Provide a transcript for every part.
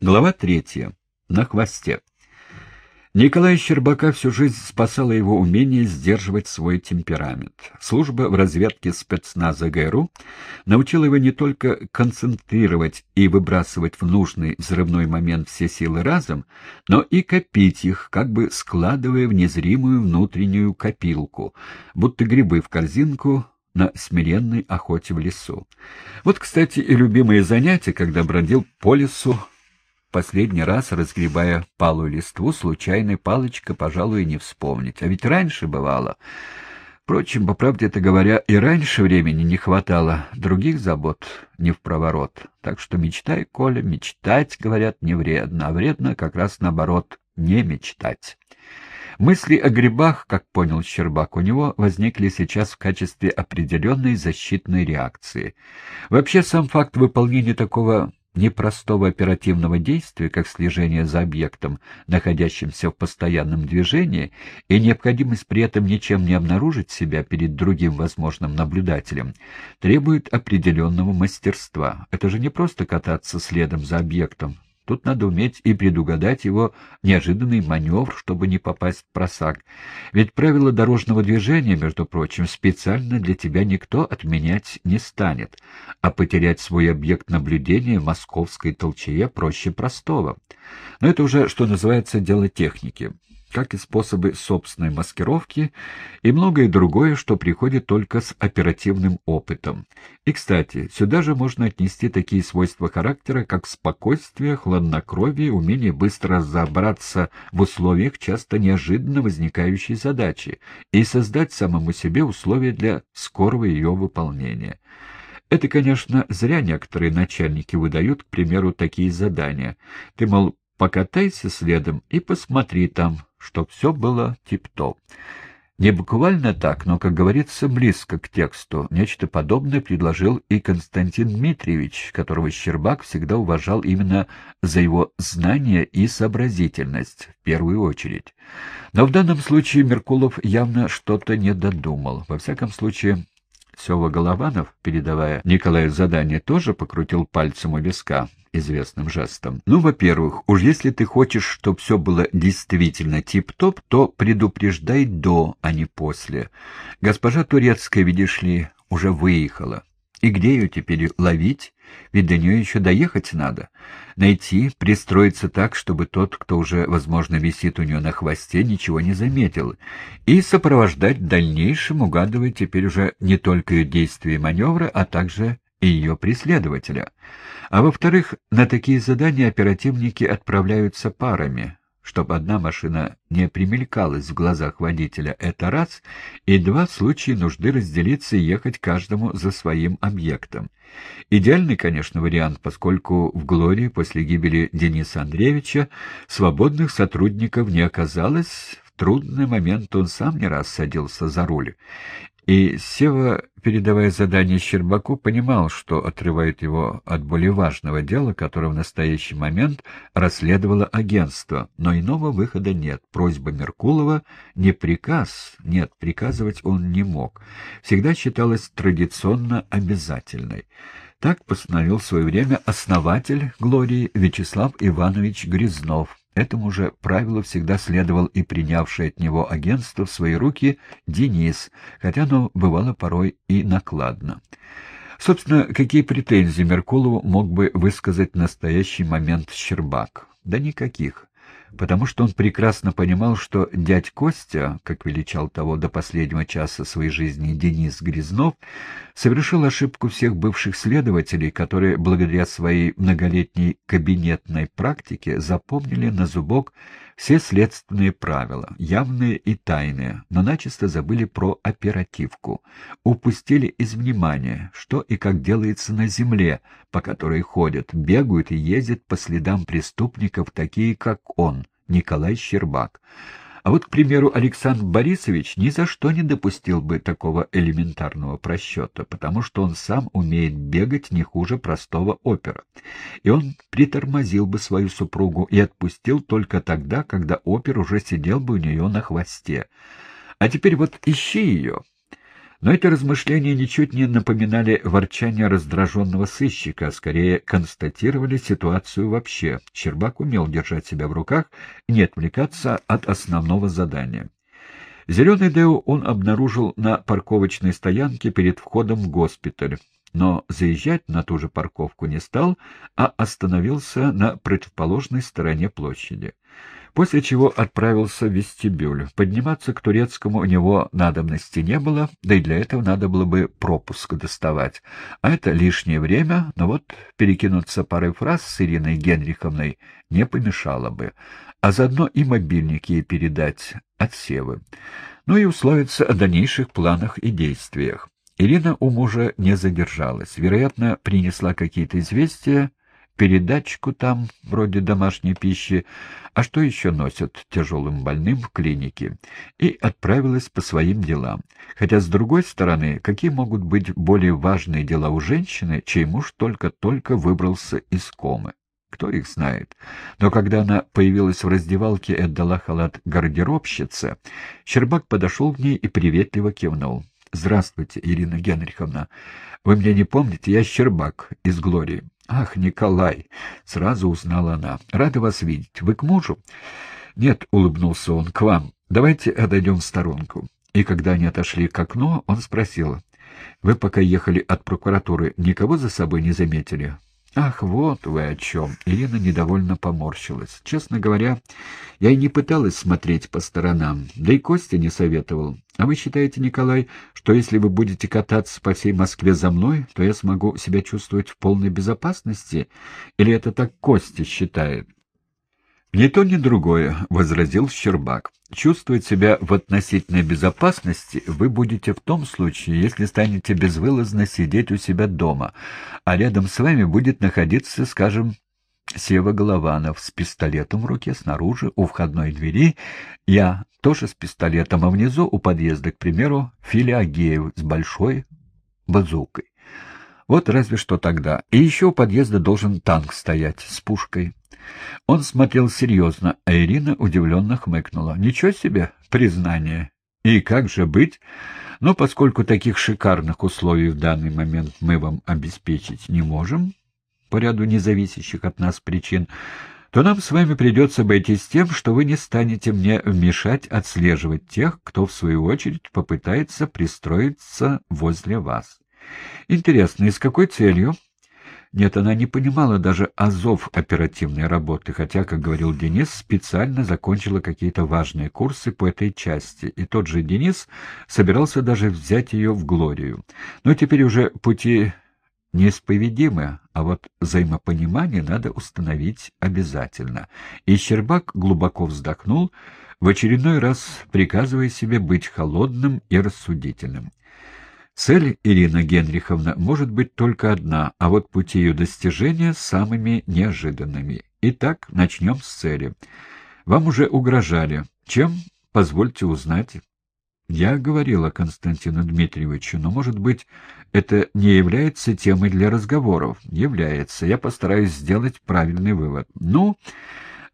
Глава третья. На хвосте. Николай Щербака всю жизнь спасала его умение сдерживать свой темперамент. Служба в разведке спецназа ГРУ научила его не только концентрировать и выбрасывать в нужный взрывной момент все силы разом, но и копить их, как бы складывая в незримую внутреннюю копилку, будто грибы в корзинку на смиренной охоте в лесу. Вот, кстати, и любимые занятия, когда бродил по лесу, последний раз, разгребая палую листву, случайной палочкой, пожалуй, не вспомнить. А ведь раньше бывало. Впрочем, по правде это говоря, и раньше времени не хватало, других забот не в проворот. Так что мечтай, Коля, мечтать, говорят, не вредно, а вредно как раз наоборот, не мечтать. Мысли о грибах, как понял Щербак, у него возникли сейчас в качестве определенной защитной реакции. Вообще, сам факт выполнения такого непростого оперативного действия, как слежение за объектом, находящимся в постоянном движении, и необходимость при этом ничем не обнаружить себя перед другим возможным наблюдателем, требует определенного мастерства. Это же не просто кататься следом за объектом, Тут надо уметь и предугадать его неожиданный маневр, чтобы не попасть в просак. Ведь правила дорожного движения, между прочим, специально для тебя никто отменять не станет, а потерять свой объект наблюдения в московской толчее проще простого. Но это уже, что называется, дело техники как и способы собственной маскировки и многое другое, что приходит только с оперативным опытом. И, кстати, сюда же можно отнести такие свойства характера, как спокойствие, хладнокровие, умение быстро разобраться в условиях часто неожиданно возникающей задачи и создать самому себе условия для скорого ее выполнения. Это, конечно, зря некоторые начальники выдают, к примеру, такие задания. Ты, мол, покатайся следом и посмотри там, чтоб все было тип-топ. Не буквально так, но, как говорится, близко к тексту. Нечто подобное предложил и Константин Дмитриевич, которого Щербак всегда уважал именно за его знания и сообразительность, в первую очередь. Но в данном случае Меркулов явно что-то не додумал. Во всяком случае, Сева Голованов, передавая Николаю задание, тоже покрутил пальцем у виска известным жестом. Ну, во-первых, уж если ты хочешь, чтобы все было действительно тип-топ, то предупреждай до, а не после. Госпожа Турецкая, видишь ли, уже выехала. И где ее теперь ловить? Ведь до нее еще доехать надо. Найти, пристроиться так, чтобы тот, кто уже, возможно, висит у нее на хвосте, ничего не заметил. И сопровождать в дальнейшем, угадывая теперь уже не только ее действия и маневры, а также и ее преследователя. А во-вторых, на такие задания оперативники отправляются парами, чтобы одна машина не примелькалась в глазах водителя, это раз, и два в случае нужды разделиться и ехать каждому за своим объектом. Идеальный, конечно, вариант, поскольку в «Глории» после гибели Дениса Андреевича свободных сотрудников не оказалось, в трудный момент он сам не раз садился за руль. И Сева, передавая задание Щербаку, понимал, что отрывает его от более важного дела, которое в настоящий момент расследовало агентство, но иного выхода нет. Просьба Меркулова не приказ, нет, приказывать он не мог. Всегда считалась традиционно обязательной. Так постановил в свое время основатель «Глории» Вячеслав Иванович Грязнов, Этому же правилу всегда следовал и принявший от него агентство в свои руки Денис, хотя оно бывало порой и накладно. Собственно, какие претензии Меркулову мог бы высказать в настоящий момент Щербак? Да никаких потому что он прекрасно понимал, что дядь Костя, как величал того до последнего часа своей жизни Денис Грязнов, совершил ошибку всех бывших следователей, которые благодаря своей многолетней кабинетной практике запомнили на зубок все следственные правила, явные и тайные, но начисто забыли про оперативку, упустили из внимания, что и как делается на земле, по которой ходят, бегают и ездят по следам преступников, такие как он, Николай Щербак. А вот, к примеру, Александр Борисович ни за что не допустил бы такого элементарного просчета, потому что он сам умеет бегать не хуже простого опера. И он притормозил бы свою супругу и отпустил только тогда, когда опер уже сидел бы у нее на хвосте. А теперь вот ищи ее. Но эти размышления ничуть не напоминали ворчание раздраженного сыщика, а скорее констатировали ситуацию вообще. Щербак умел держать себя в руках и не отвлекаться от основного задания. Зеленый Део он обнаружил на парковочной стоянке перед входом в госпиталь, но заезжать на ту же парковку не стал, а остановился на противоположной стороне площади после чего отправился в вестибюль. Подниматься к турецкому у него надобности не было, да и для этого надо было бы пропуск доставать. А это лишнее время, но вот перекинуться парой фраз с Ириной Генриховной не помешало бы, а заодно и мобильник ей передать от Севы. Ну и условиться о дальнейших планах и действиях. Ирина у мужа не задержалась. Вероятно, принесла какие-то известия, передатчику там, вроде домашней пищи, а что еще носят тяжелым больным в клинике, и отправилась по своим делам. Хотя, с другой стороны, какие могут быть более важные дела у женщины, чей муж только-только выбрался из комы? Кто их знает? Но когда она появилась в раздевалке и отдала халат гардеробщице, Щербак подошел к ней и приветливо кивнул. «Здравствуйте, Ирина Генриховна. Вы меня не помните? Я Щербак из «Глории». «Ах, Николай!» — сразу узнала она. «Рада вас видеть. Вы к мужу?» «Нет», — улыбнулся он, — «к вам. Давайте отойдем в сторонку». И когда они отошли к окну, он спросил. «Вы пока ехали от прокуратуры, никого за собой не заметили?» «Ах, вот вы о чем!» Ирина недовольно поморщилась. «Честно говоря, я и не пыталась смотреть по сторонам, да и Костя не советовал. А вы считаете, Николай, что если вы будете кататься по всей Москве за мной, то я смогу себя чувствовать в полной безопасности? Или это так Костя считает?» «Ни то, ни другое», — возразил Щербак. «Чувствовать себя в относительной безопасности вы будете в том случае, если станете безвылазно сидеть у себя дома, а рядом с вами будет находиться, скажем, Сева Голованов с пистолетом в руке снаружи у входной двери, я тоже с пистолетом, а внизу у подъезда, к примеру, Филя Агеев с большой базукой. Вот разве что тогда. И еще у подъезда должен танк стоять с пушкой. Он смотрел серьезно, а Ирина удивленно хмыкнула. «Ничего себе признание! И как же быть? Но поскольку таких шикарных условий в данный момент мы вам обеспечить не можем, по ряду независящих от нас причин, то нам с вами придется обойтись тем, что вы не станете мне мешать отслеживать тех, кто, в свою очередь, попытается пристроиться возле вас. Интересно, и с какой целью? Нет, она не понимала даже азов оперативной работы, хотя, как говорил Денис, специально закончила какие-то важные курсы по этой части, и тот же Денис собирался даже взять ее в Глорию. Но теперь уже пути неисповедимы, а вот взаимопонимание надо установить обязательно. И Щербак глубоко вздохнул, в очередной раз приказывая себе быть холодным и рассудительным. Цель, Ирина Генриховна, может быть только одна, а вот пути ее достижения самыми неожиданными. Итак, начнем с цели. Вам уже угрожали. Чем? Позвольте узнать. Я говорила Константину Дмитриевичу, но, может быть, это не является темой для разговоров? Является. Я постараюсь сделать правильный вывод. Ну...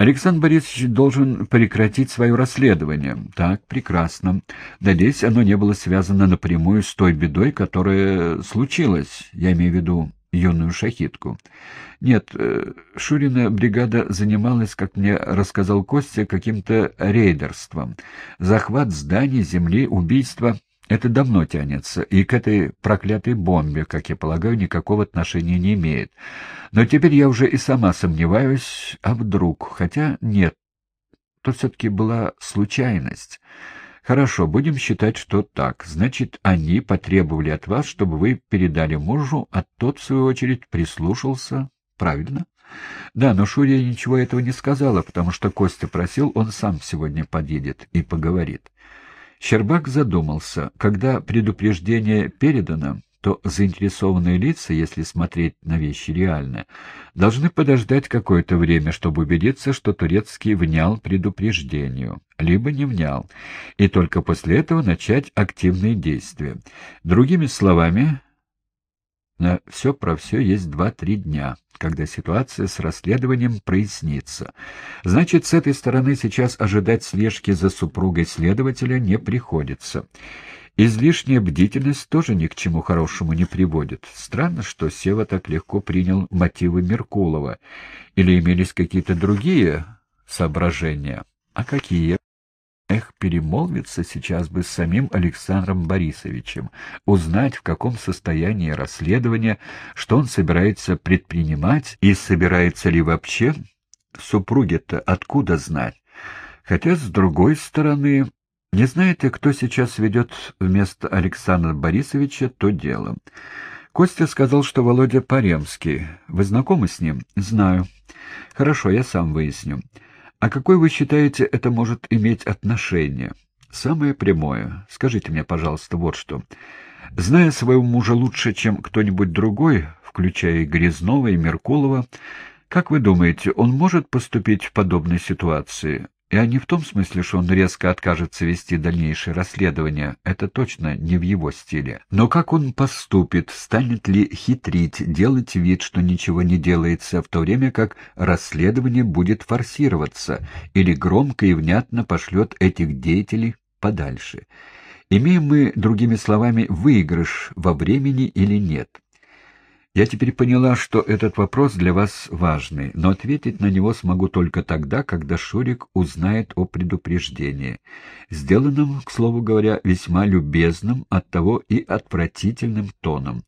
Александр Борисович должен прекратить свое расследование. Так, прекрасно. Надеюсь, оно не было связано напрямую с той бедой, которая случилась. Я имею в виду юную шахитку. Нет, э, Шурина бригада занималась, как мне рассказал Костя, каким-то рейдерством. Захват зданий, земли, убийство — это давно тянется, и к этой проклятой бомбе, как я полагаю, никакого отношения не имеет. Но теперь я уже и сама сомневаюсь, а вдруг, хотя нет, то все-таки была случайность. Хорошо, будем считать, что так. Значит, они потребовали от вас, чтобы вы передали мужу, а тот, в свою очередь, прислушался. Правильно? Да, но Шурия ничего этого не сказала, потому что Костя просил, он сам сегодня подъедет и поговорит. Щербак задумался. Когда предупреждение передано, то заинтересованные лица, если смотреть на вещи реально, должны подождать какое-то время, чтобы убедиться, что турецкий внял предупреждению, либо не внял, и только после этого начать активные действия. Другими словами, на все про все есть два-три дня, когда ситуация с расследованием прояснится. Значит, с этой стороны сейчас ожидать слежки за супругой следователя не приходится. Излишняя бдительность тоже ни к чему хорошему не приводит. Странно, что Сева так легко принял мотивы Меркулова. Или имелись какие-то другие соображения? А какие? Эх, перемолвиться сейчас бы с самим Александром Борисовичем, узнать, в каком состоянии расследование, что он собирается предпринимать и собирается ли вообще. Супруге-то откуда знать? Хотя, с другой стороны, не знаете, кто сейчас ведет вместо Александра Борисовича то дело? Костя сказал, что Володя Паремский. Вы знакомы с ним? Знаю. Хорошо, я сам выясню. А какой вы считаете, это может иметь отношение? Самое прямое. Скажите мне, пожалуйста, вот что. Зная своего мужа лучше, чем кто-нибудь другой, включая и Грязнова, и Меркулова, как вы думаете, он может поступить в подобной ситуации? И не в том смысле, что он резко откажется вести дальнейшее расследование, это точно не в его стиле. Но как он поступит, станет ли хитрить, делать вид, что ничего не делается, в то время как расследование будет форсироваться, или громко и внятно пошлет этих деятелей подальше? Имеем мы, другими словами, выигрыш во времени или нет? Я теперь поняла, что этот вопрос для вас важный, но ответить на него смогу только тогда, когда Шурик узнает о предупреждении, сделанном, к слову говоря, весьма любезным, оттого и отвратительным тоном.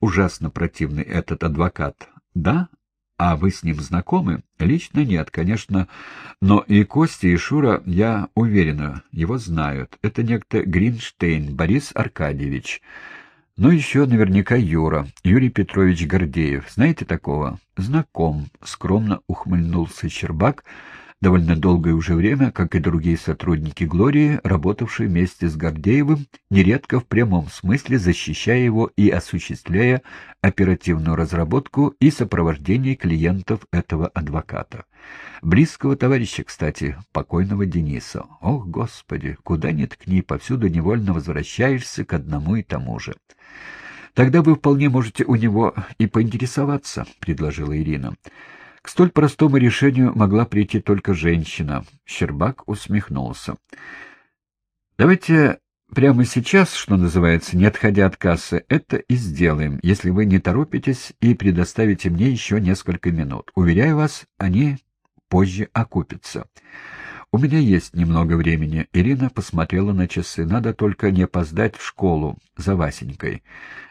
Ужасно противный этот адвокат. Да? А вы с ним знакомы? Лично нет, конечно, но и Костя, и Шура, я уверена, его знают. Это некто Гринштейн Борис Аркадьевич. Ну, еще наверняка Юра, Юрий Петрович Гордеев. Знаете такого? Знаком, скромно ухмыльнулся Щербак, довольно долгое уже время, как и другие сотрудники «Глории», работавшие вместе с Гордеевым, нередко в прямом смысле защищая его и осуществляя оперативную разработку и сопровождение клиентов этого адвоката. Близкого товарища, кстати, покойного Дениса. Ох, Господи, куда ни ткни, повсюду невольно возвращаешься к одному и тому же. Тогда вы вполне можете у него и поинтересоваться, — предложила Ирина. К столь простому решению могла прийти только женщина. Щербак усмехнулся. «Давайте прямо сейчас, что называется, не отходя от кассы, это и сделаем, если вы не торопитесь и предоставите мне еще несколько минут. Уверяю вас, они позже окупятся». «У меня есть немного времени». Ирина посмотрела на часы. «Надо только не опоздать в школу за Васенькой.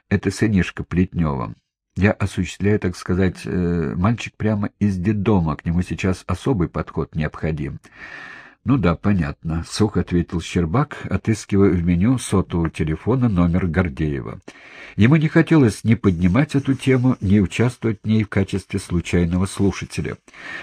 Это сынишка Плетнева. Я осуществляю, так сказать, э, мальчик прямо из детдома, к нему сейчас особый подход необходим. «Ну да, понятно», — сухо ответил Щербак, отыскивая в меню сотового телефона номер Гордеева. Ему не хотелось ни поднимать эту тему, ни участвовать в ней в качестве случайного слушателя.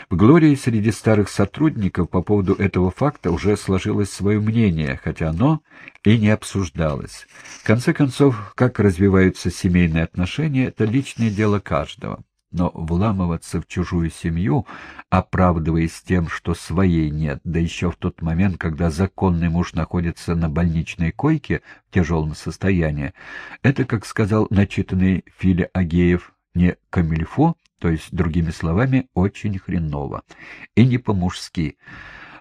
В «Глории» среди старых сотрудников по поводу этого факта уже сложилось свое мнение, хотя оно и не обсуждалось. В конце концов, как развиваются семейные отношения, это личное дело каждого но вламываться в чужую семью, оправдываясь тем, что своей нет, да еще в тот момент, когда законный муж находится на больничной койке в тяжелом состоянии, это, как сказал начитанный Филя Агеев, не камильфо, то есть, другими словами, очень хреново, и не по-мужски.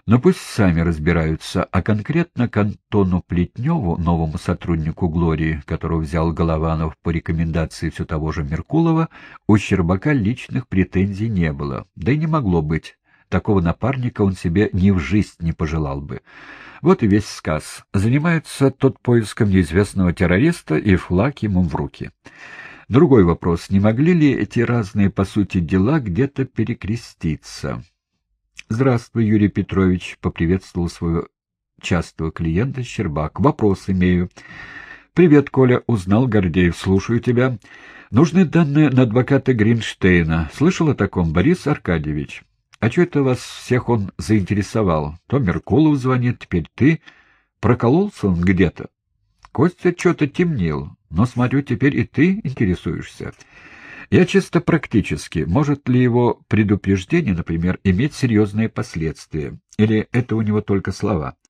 Но пусть сами разбираются, а конкретно к Антону Плетневу, новому сотруднику «Глории», которого взял Голованов по рекомендации все того же Меркулова, у Щербака личных претензий не было, да и не могло быть. Такого напарника он себе ни в жизнь не пожелал бы. Вот и весь сказ. Занимается тот поиском неизвестного террориста, и флаг ему в руки. Другой вопрос. Не могли ли эти разные, по сути, дела где-то перекреститься? «Здравствуй, Юрий Петрович», — поприветствовал своего частого клиента Щербак. «Вопрос имею». «Привет, Коля», — узнал Гордеев. «Слушаю тебя. Нужны данные на адвоката Гринштейна. Слышал о таком, Борис Аркадьевич?» «А что это вас всех он заинтересовал? То Меркулов звонит, теперь ты. Прокололся он где-то?» «Костя что-то темнил, но, смотрю, теперь и ты интересуешься». Я чисто практически. Может ли его предупреждение, например, иметь серьезные последствия? Или это у него только слова?